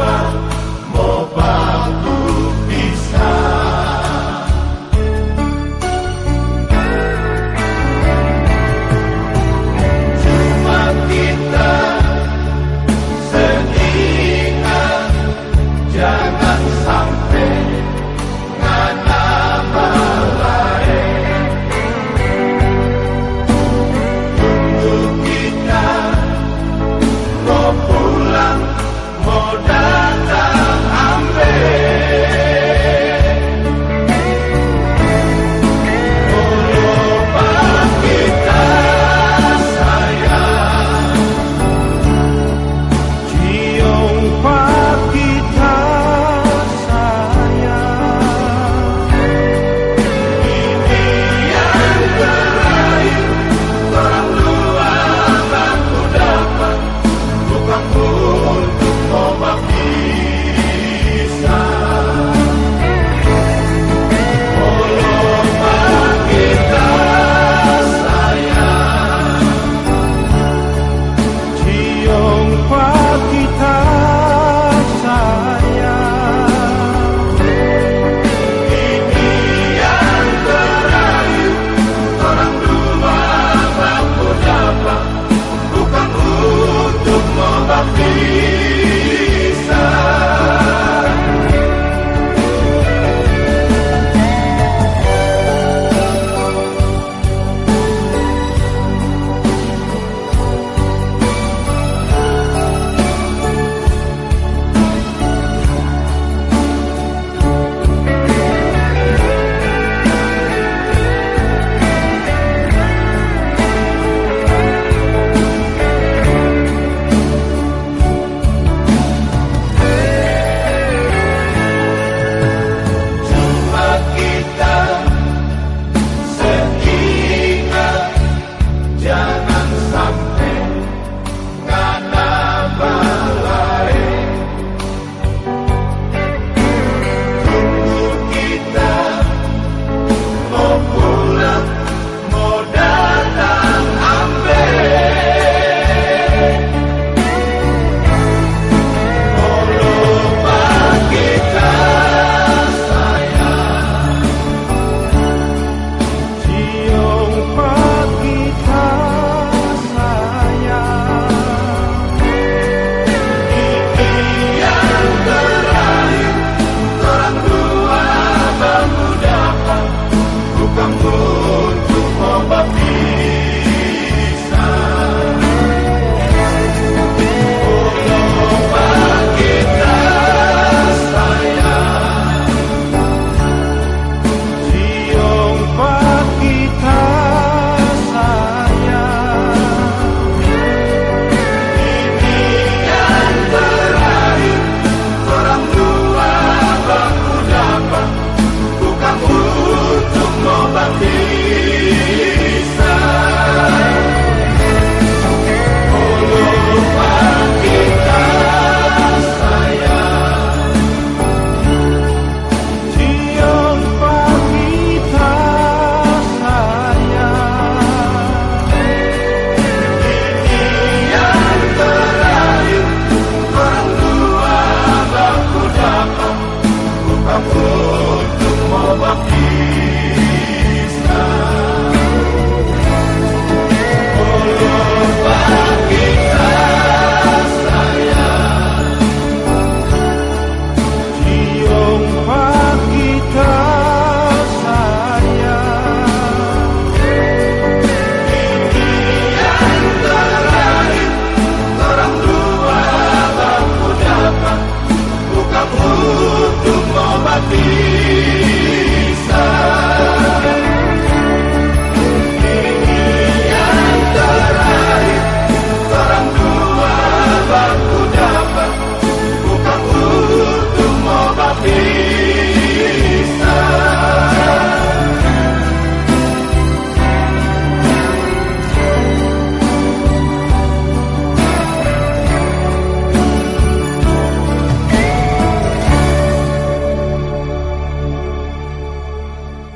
Mopa, Mopa,